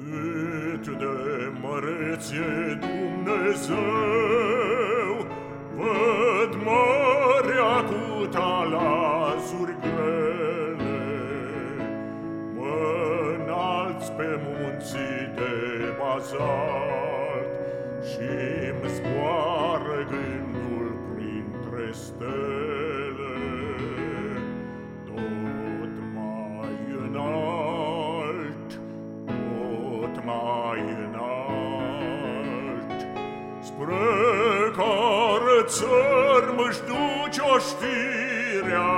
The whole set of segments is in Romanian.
Cât de măreț e Dumnezeu, Văd mărea cu talazuri grele, Mă înalți pe munții de bazalt Și-mi zboară gândul printre stele. Spre care țări mă-și duce oștirea,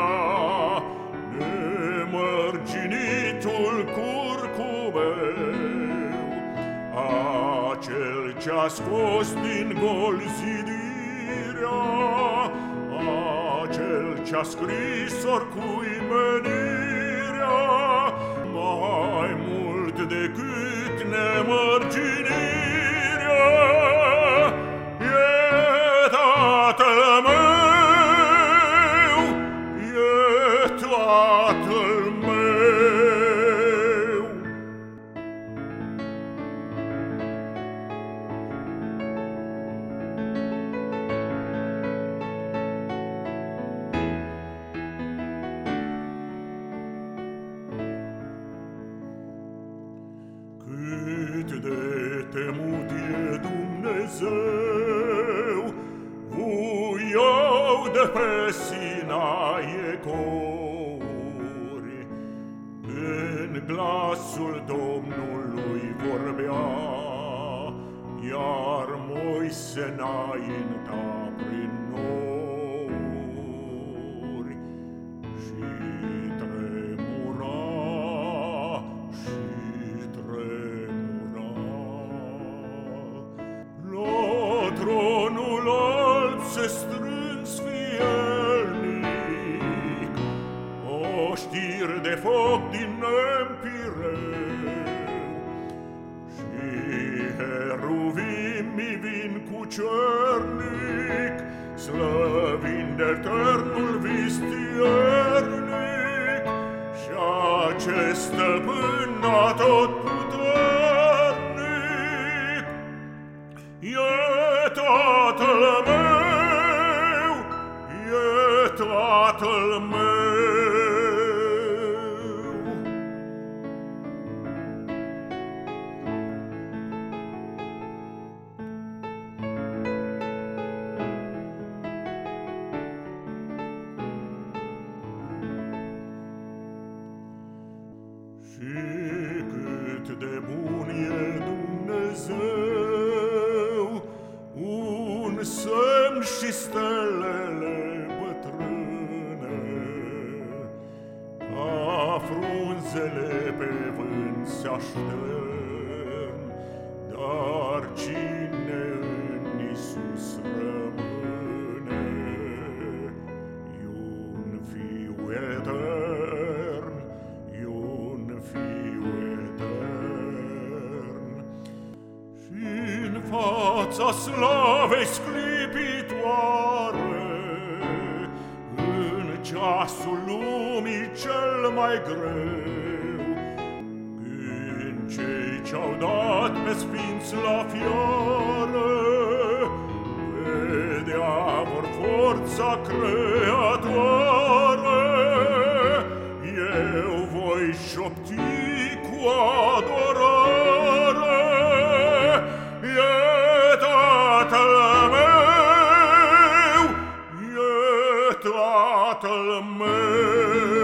Nemărginitul curcubeu, Acel ce-a scos din gol zidirea, Acel ce-a scris oricui menirea, Mai mult decât nemărginirea, temut e Dumnezeu, Vuiau de pe Sinai ecouri, În glasul Domnului vorbea, Iar Moise înainta Oștiri de foc din Empireu, Și heruvimii vin cu cernic, Slăvind eternul vistiernic, Și acest stăpân atotputernic, E Tatăl meu, e Tatăl meu. Bun e Dumnezeu, un semn și stelele bătrâne, ca frunzele pe vânt se aștern, fața slavei sclipitoare, În ceasul lumii cel mai greu, Când cei ce-au dat pe sfinți la fiară, Vedea vor forța creatoare, meu, e Tatăl meu.